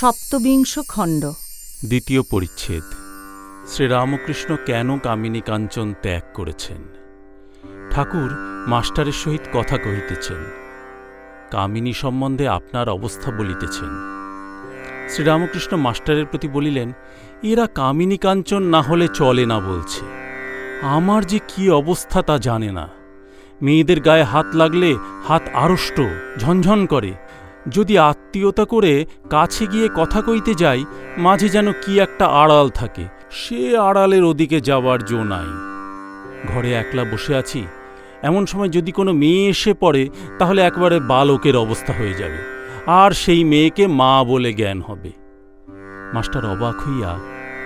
সপ্তবিংশ খণ্ড। দ্বিতীয় পরিচ্ছেদ। শ্রীরামকৃষ্ণ কেন কামিনী কাঞ্চন ত্যাগ করেছেন? ঠাকুর মাস্টারের সহিত কথা কহিতেছেন। কামিনী সম্বন্ধে আপনার অবস্থা বলিতেছেন। শ্রীরামকৃষ্ণ মাস্টারের প্রতি বলিলেন, এরা কামিনী কাঞ্চন না হলে চলে না বলছে। আমার যে কি অবস্থা তা জানে না। মেয়েদের গায়ে হাত লাগলে হাত আড়ষ্ট, ঝনঝন করে। যদি আত্মীয়তা করে কাছে গিয়ে কথা কইতে যাই, মাঝে যেন কি একটা আড়াল থাকে। সে আড়ালের ওদিকে যাওয়ার জো নাই। ঘরে একলা বসে আছি। এমন সময় যদি কোনো মেয়ে এসে পড়ে, তাহলে একবারে বালকের অবস্থা হয়ে যাবে। আর সেই মেয়েকে মা বলে জ্ঞান হবে। মাস্টার অবাক হইয়া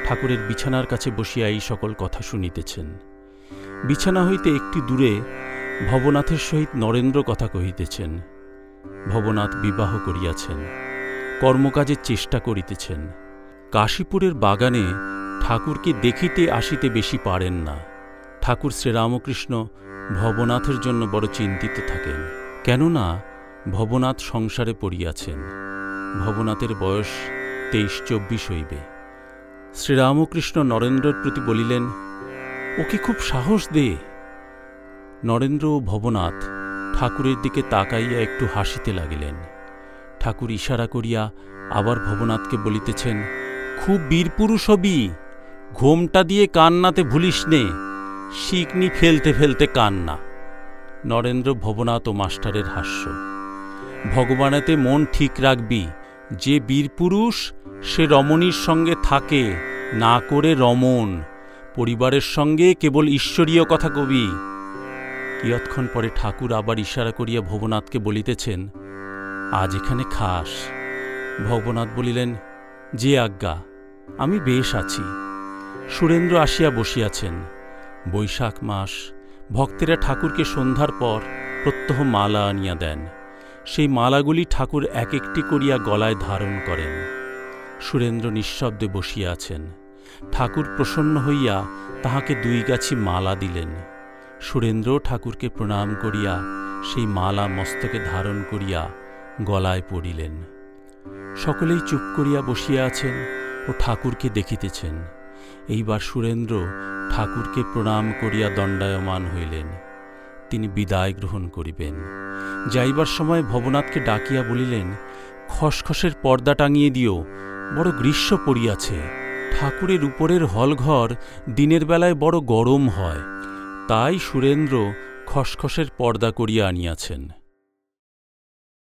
ঠাকুরের বিছানার কাছে বসিয়া এই সকল কথা শুনিতেছেন। বিছানা হইতে একটি দূরে ভবনাথের সহিত নরেন্দ্র কথা কহিতেছেন। ভবনাথ বিবাহ করিয়াছেন, কর্মকাজের চেষ্টা করিতেছেন। কাশীপুরের বাগানে ঠাকুরকে দেখিতে আসিতে বেশি পারেন না। ঠাকুর শ্রীরামকৃষ্ণ ভবনাথের জন্য বড় চিন্তিত থাকেন। কেননা ভবনাথ সংসারে পড়িয়াছেন। ভবনাথের বয়স তেইশ চব্বিশ হইবে। শ্রীরামকৃষ্ণ নরেন্দ্রের প্রতি বলিলেন, ওকে খুব সাহস দে। নরেন্দ্র ও ভবনাথ ঠাকুরের দিকে তাকাইয়া একটু হাসিতে লাগিলেন। ঠাকুর ইশারা করিয়া আবার ভবনাথকে বলিতেছেন, খুব বীরপুরুষ হবি, ঘোমটা দিয়ে কান্নাতে ভুলিস নে শিকনি ফেলতে ফেলতে কান্না। নরেন্দ্র ভবনাথ ও মাস্টারের হাস্য, ভগবানেতে মন ঠিক রাখবি, যে বীরপুরুষ সে রমণীর সঙ্গে থাকে, না করে রমণ, পরিবারের সঙ্গে কেবল ঈশ্বরীয় কথা কবি কিয়ৎক্ষণ পরে ঠাকুর আবার ইশারা করিয়া ভবনাথকে বলিতেছেন, আজ এখানে খাস। ভবনাথ বলিলেন, যে আজ্ঞা, আমি বেশ আছি। সুরেন্দ্র আসিয়া বসিয়াছেন। বৈশাখ মাস, ভক্তেরা ঠাকুরকে সন্ধ্যার পর প্রত্যহ মালা আনিয়া দেন। সেই মালাগুলি ঠাকুর এক একটি করিয়া গলায় ধারণ করেন। সুরেন্দ্র নিঃশব্দে বসিয়া আছেন। ঠাকুর প্রসন্ন হইয়া তাহাকে দুই গাছি মালা দিলেন। সুরেন্দ্র ঠাকুরকে প্রণাম করিয়া সেই মালা মস্তকে ধারণ করিয়া গলায় পড়িলেন। সকলেই চুপ করিয়া বসিয়া আছেন ও ঠাকুরকে দেখিতেছেন। এইবার সুরেন্দ্র ঠাকুরকে প্রণাম করিয়া দণ্ডায়মান হইলেন। তিনি বিদায় গ্রহণ করিবেন। যাইবার সময় ভবনাথকে ডাকিয়া বলিলেন, খসখসের পর্দা টাঙিয়ে দিও, বড় গ্রীষ্ম পড়িয়াছে। ঠাকুরের উপরের হলঘর দিনের বেলায় বড় গরম হয়। তাই সুরেন্দ্র খসখসের পর্দা করিয়া আনিয়াছেন।